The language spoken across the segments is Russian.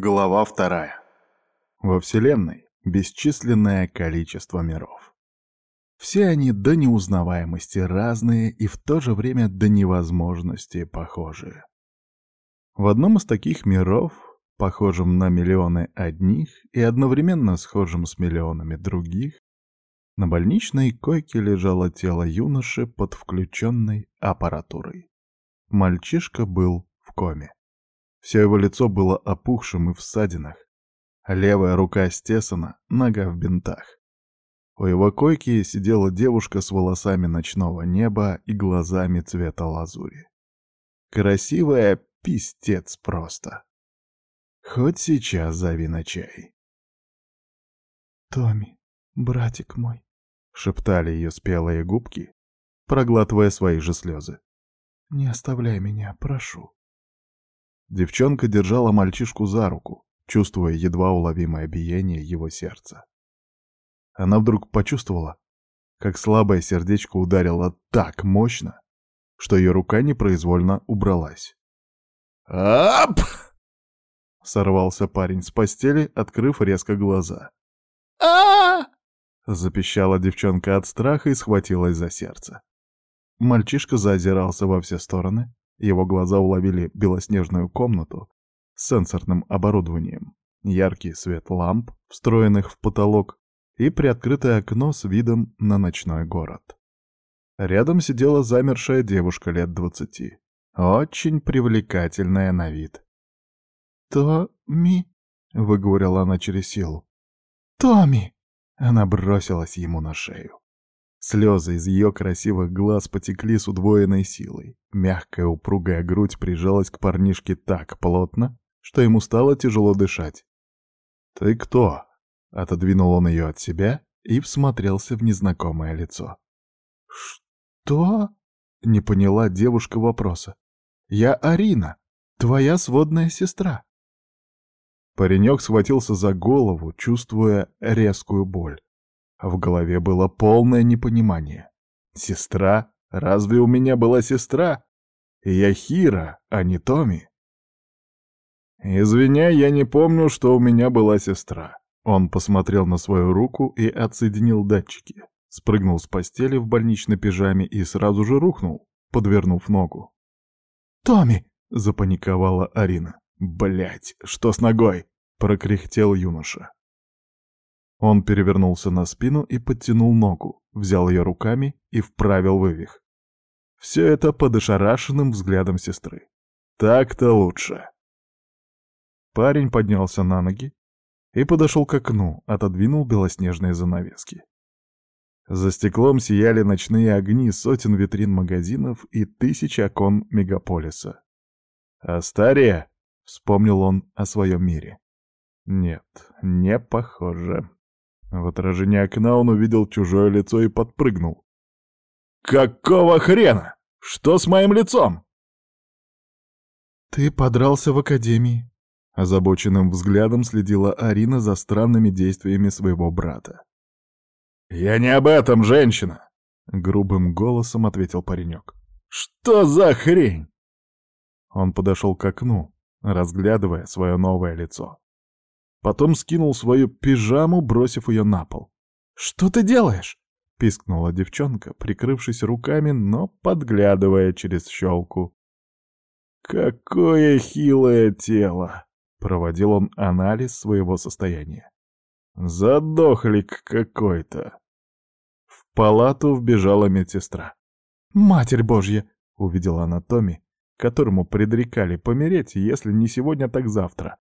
Глава вторая. Во Вселенной бесчисленное количество миров. Все они до неузнаваемости разные и в то же время до невозможности похожие. В одном из таких миров, похожем на миллионы одних и одновременно схожим с миллионами других, на больничной койке лежало тело юноши под включенной аппаратурой. Мальчишка был в коме. Все его лицо было опухшим и в ссадинах. Левая рука стесана, нога в бинтах. У его койки сидела девушка с волосами ночного неба и глазами цвета лазури. Красивая пистец просто. Хоть сейчас зови на чай. «Томми, братик мой», — шептали ее спелые губки, проглатывая свои же слезы. «Не оставляй меня, прошу». Девчонка держала мальчишку за руку, чувствуя едва уловимое биение его сердца. Она вдруг почувствовала, как слабое сердечко ударило так мощно, что ее рука непроизвольно убралась. «Ап!» — сорвался парень с постели, открыв резко глаза. а запищала девчонка от страха и схватилась за сердце. Мальчишка заозирался во все стороны, его глаза уловили белоснежную комнату с сенсорным оборудованием, яркий свет ламп, встроенных в потолок, и приоткрытое окно с видом на ночной город. Рядом сидела замершая девушка лет двадцати, очень привлекательная на вид. «Томми», — выговорила она через силу. «Томми!» Она бросилась ему на шею. Слезы из ее красивых глаз потекли с удвоенной силой. Мягкая упругая грудь прижалась к парнишке так плотно, что ему стало тяжело дышать. «Ты кто?» — отодвинул он ее от себя и всмотрелся в незнакомое лицо. «Что?» — не поняла девушка вопроса. «Я Арина, твоя сводная сестра». Паренек схватился за голову, чувствуя резкую боль. В голове было полное непонимание. Сестра? Разве у меня была сестра? Я Хира, а не Томи. Извиняй, я не помню, что у меня была сестра. Он посмотрел на свою руку и отсоединил датчики. Спрыгнул с постели в больничной пижаме и сразу же рухнул, подвернув ногу. «Томми!» — запаниковала Арина. Блять, что с ногой?» — прокряхтел юноша. Он перевернулся на спину и подтянул ногу, взял ее руками и вправил вывих. Все это под ошарашенным взглядом сестры. Так-то лучше. Парень поднялся на ноги и подошел к окну, отодвинул белоснежные занавески. За стеклом сияли ночные огни сотен витрин магазинов и тысяч окон мегаполиса. «Астария!» — вспомнил он о своем мире. «Нет, не похоже». В отражении окна он увидел чужое лицо и подпрыгнул. «Какого хрена? Что с моим лицом?» «Ты подрался в академии», — озабоченным взглядом следила Арина за странными действиями своего брата. «Я не об этом, женщина!» — грубым голосом ответил паренек. «Что за хрень?» Он подошел к окну, разглядывая свое новое лицо. Потом скинул свою пижаму, бросив ее на пол. «Что ты делаешь?» — пискнула девчонка, прикрывшись руками, но подглядывая через щелку. «Какое хилое тело!» — проводил он анализ своего состояния. «Задохлик какой-то!» В палату вбежала медсестра. «Матерь Божья!» — увидела она Томми, которому предрекали помереть, если не сегодня, так завтра.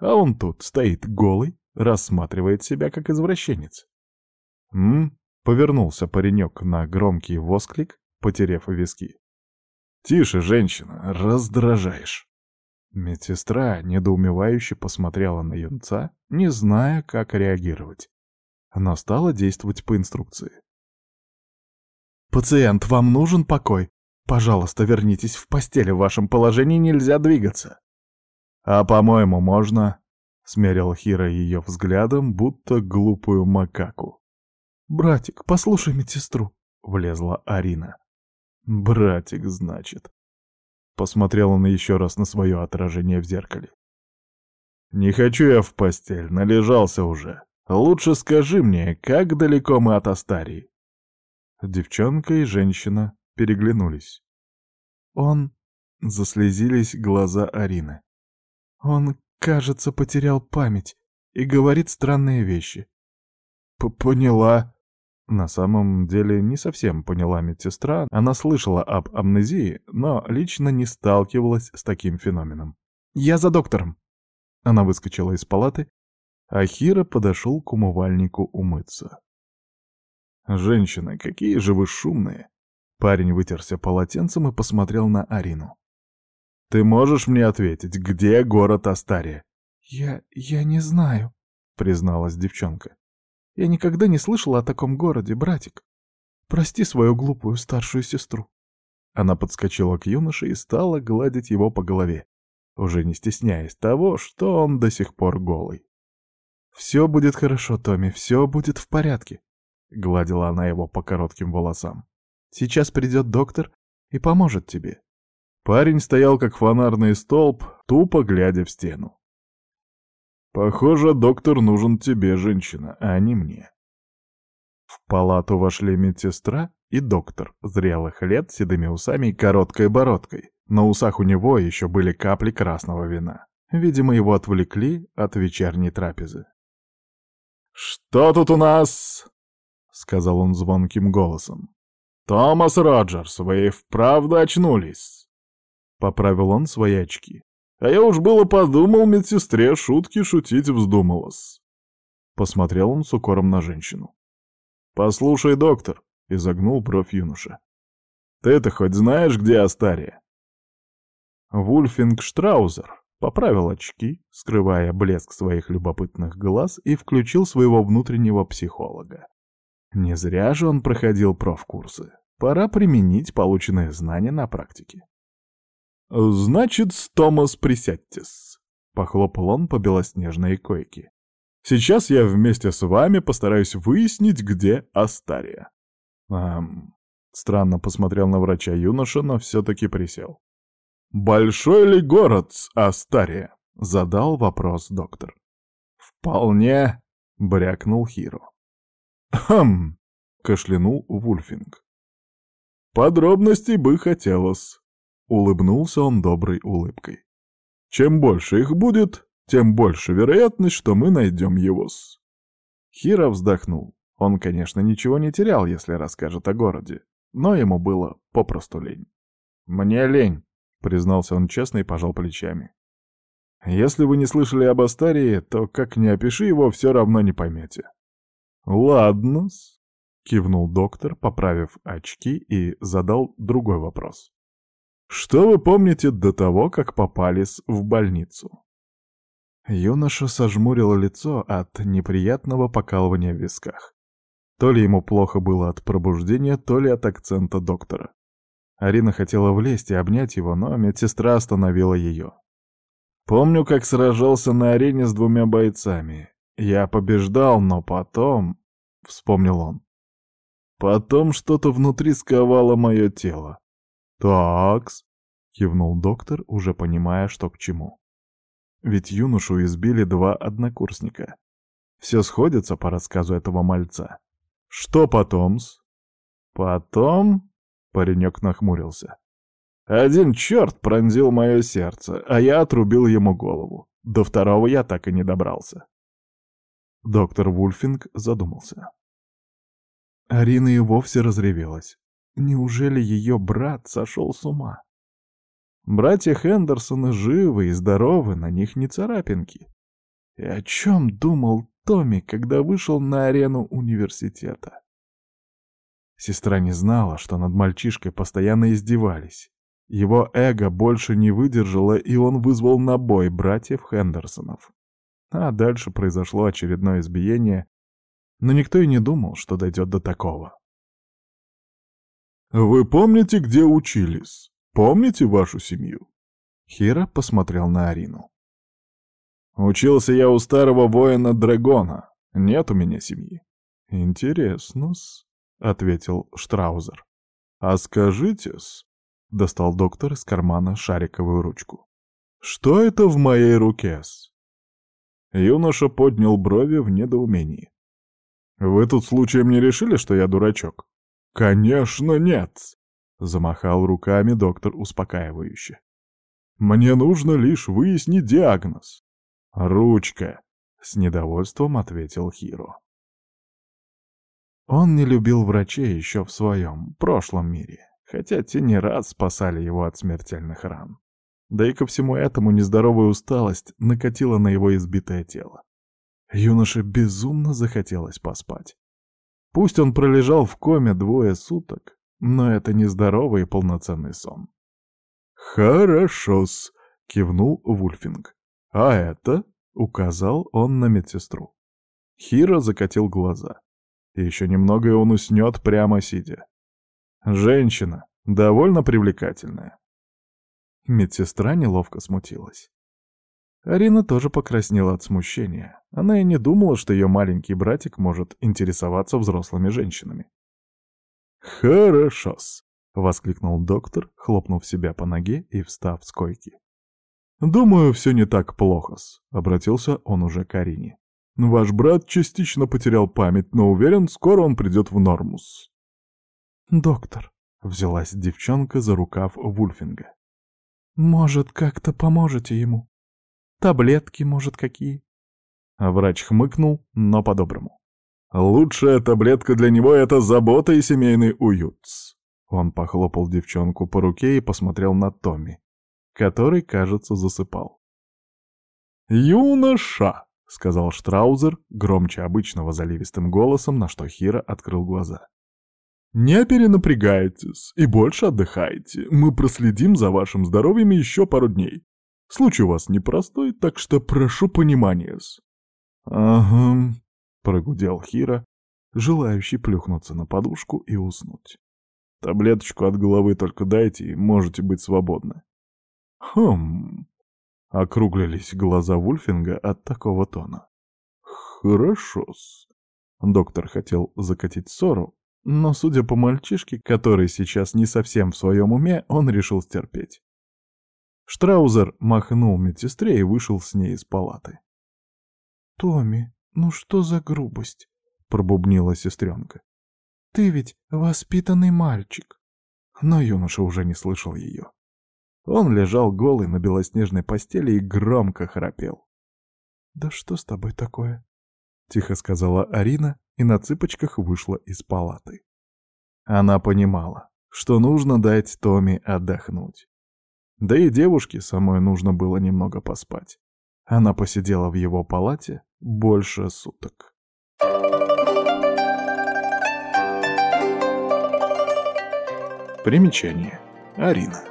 А он тут стоит голый, рассматривает себя как извращенец. «М?» — повернулся паренек на громкий восклик, потеряв виски. «Тише, женщина, раздражаешь!» Медсестра недоумевающе посмотрела на юнца, не зная, как реагировать. Она стала действовать по инструкции. «Пациент, вам нужен покой? Пожалуйста, вернитесь в постель, в вашем положении нельзя двигаться». «А, по-моему, можно...» — смерил Хира ее взглядом, будто глупую макаку. «Братик, послушай медсестру», — влезла Арина. «Братик, значит». Посмотрел он еще раз на свое отражение в зеркале. «Не хочу я в постель, належался уже. Лучше скажи мне, как далеко мы от Астарии?» Девчонка и женщина переглянулись. «Он...» — заслезились глаза Арины. «Он, кажется, потерял память и говорит странные вещи». П «Поняла», на самом деле не совсем поняла медсестра, она слышала об амнезии, но лично не сталкивалась с таким феноменом. «Я за доктором!» Она выскочила из палаты, а Хира подошел к умывальнику умыться. «Женщины, какие же вы шумные!» Парень вытерся полотенцем и посмотрел на Арину. «Ты можешь мне ответить, где город Астария?» «Я... я не знаю», — призналась девчонка. Я никогда не слышала о таком городе, братик. Прости свою глупую старшую сестру. Она подскочила к юноше и стала гладить его по голове, уже не стесняясь того, что он до сих пор голый. «Все будет хорошо, Томми, все будет в порядке», — гладила она его по коротким волосам. «Сейчас придет доктор и поможет тебе». Парень стоял как фонарный столб, тупо глядя в стену. Похоже, доктор нужен тебе, женщина, а не мне. В палату вошли медсестра и доктор, зрелых лет, седыми усами и короткой бородкой. На усах у него еще были капли красного вина. Видимо, его отвлекли от вечерней трапезы. «Что тут у нас?» — сказал он звонким голосом. «Томас Роджерс, вы вправду очнулись!» Поправил он свои очки. А я уж было подумал, медсестре шутки шутить вздумалось. Посмотрел он с укором на женщину. «Послушай, доктор», — изогнул бровь юноша. «Ты-то хоть знаешь, где Астария?» Вульфинг Штраузер поправил очки, скрывая блеск своих любопытных глаз, и включил своего внутреннего психолога. Не зря же он проходил профкурсы. Пора применить полученные знания на практике. «Значит, Томас, присядьтесь», — похлопал он по белоснежной койке. «Сейчас я вместе с вами постараюсь выяснить, где Астария». Эм, странно посмотрел на врача юноша, но все-таки присел. «Большой ли город Астария?» — задал вопрос доктор. «Вполне», — брякнул Хиро. «Хм», — кашлянул Вульфинг. «Подробностей бы хотелось». Улыбнулся он доброй улыбкой. Чем больше их будет, тем больше вероятность, что мы найдем его-с. Хира вздохнул. Он, конечно, ничего не терял, если расскажет о городе, но ему было попросту лень. «Мне лень», — признался он честно и пожал плечами. «Если вы не слышали об Астарии, то как ни опиши его, все равно не поймете». «Ладно-с», — кивнул доктор, поправив очки, и задал другой вопрос. Что вы помните до того, как попались в больницу?» Юноша сожмурил лицо от неприятного покалывания в висках. То ли ему плохо было от пробуждения, то ли от акцента доктора. Арина хотела влезть и обнять его, но медсестра остановила ее. «Помню, как сражался на арене с двумя бойцами. Я побеждал, но потом...» — вспомнил он. «Потом что-то внутри сковало мое тело. «Такс», — кивнул доктор, уже понимая, что к чему. Ведь юношу избили два однокурсника. Все сходится по рассказу этого мальца. Что потом-с? Потом... Паренек нахмурился. Один черт пронзил мое сердце, а я отрубил ему голову. До второго я так и не добрался. Доктор Вульфинг задумался. Арина и вовсе разревелась. Неужели ее брат сошел с ума? Братья Хендерсоны живы и здоровы, на них не царапинки. И о чем думал Томми, когда вышел на арену университета? Сестра не знала, что над мальчишкой постоянно издевались. Его эго больше не выдержало, и он вызвал на бой братьев Хендерсонов. А дальше произошло очередное избиение, но никто и не думал, что дойдет до такого. «Вы помните, где учились? Помните вашу семью?» Хира посмотрел на Арину. «Учился я у старого воина Драгона. Нет у меня семьи». «Интересно-с», — ответил Штраузер. «А скажите-с», — достал доктор из кармана шариковую ручку. «Что это в моей руке-с?» Юноша поднял брови в недоумении. «Вы тут случаем не решили, что я дурачок?» «Конечно нет!» — замахал руками доктор успокаивающе. «Мне нужно лишь выяснить диагноз». «Ручка!» — с недовольством ответил Хиро. Он не любил врачей еще в своем прошлом мире, хотя те не раз спасали его от смертельных ран. Да и ко всему этому нездоровая усталость накатила на его избитое тело. Юноше безумно захотелось поспать. Пусть он пролежал в коме двое суток, но это нездоровый и полноценный сон. «Хорошо-с», — кивнул Вульфинг. «А это?» — указал он на медсестру. Хиро закатил глаза. Еще немного, и он уснет прямо сидя. Женщина, довольно привлекательная. Медсестра неловко смутилась. Арина тоже покраснела от смущения. Она и не думала, что ее маленький братик может интересоваться взрослыми женщинами. «Хорошо-с», — воскликнул доктор, хлопнув себя по ноге и встав с койки. «Думаю, все не так плохо-с», — обратился он уже к Арине. «Ваш брат частично потерял память, но уверен, скоро он придет в нормус». «Доктор», — взялась девчонка за рукав Вульфинга. «Может, как-то поможете ему? Таблетки, может, какие?» А врач хмыкнул, но по-доброму. «Лучшая таблетка для него — это забота и семейный уют». Он похлопал девчонку по руке и посмотрел на Томми, который, кажется, засыпал. «Юноша!» — сказал Штраузер, громче обычного заливистым голосом, на что Хира открыл глаза. «Не перенапрягайтесь и больше отдыхайте. Мы проследим за вашим здоровьем еще пару дней. Случай у вас непростой, так что прошу понимания -с. «Ага», — прогудел Хира, желающий плюхнуться на подушку и уснуть. «Таблеточку от головы только дайте, и можете быть свободны». «Хм...» — округлились глаза Вульфинга от такого тона. «Хорошо-с». Доктор хотел закатить ссору, но, судя по мальчишке, который сейчас не совсем в своем уме, он решил стерпеть. Штраузер махнул медсестре и вышел с ней из палаты. «Томми, ну что за грубость?» — пробубнила сестренка. «Ты ведь воспитанный мальчик». Но юноша уже не слышал ее. Он лежал голый на белоснежной постели и громко храпел. «Да что с тобой такое?» — тихо сказала Арина и на цыпочках вышла из палаты. Она понимала, что нужно дать Томи отдохнуть. Да и девушке самой нужно было немного поспать. Она посидела в его палате больше суток. Примечание. Арина.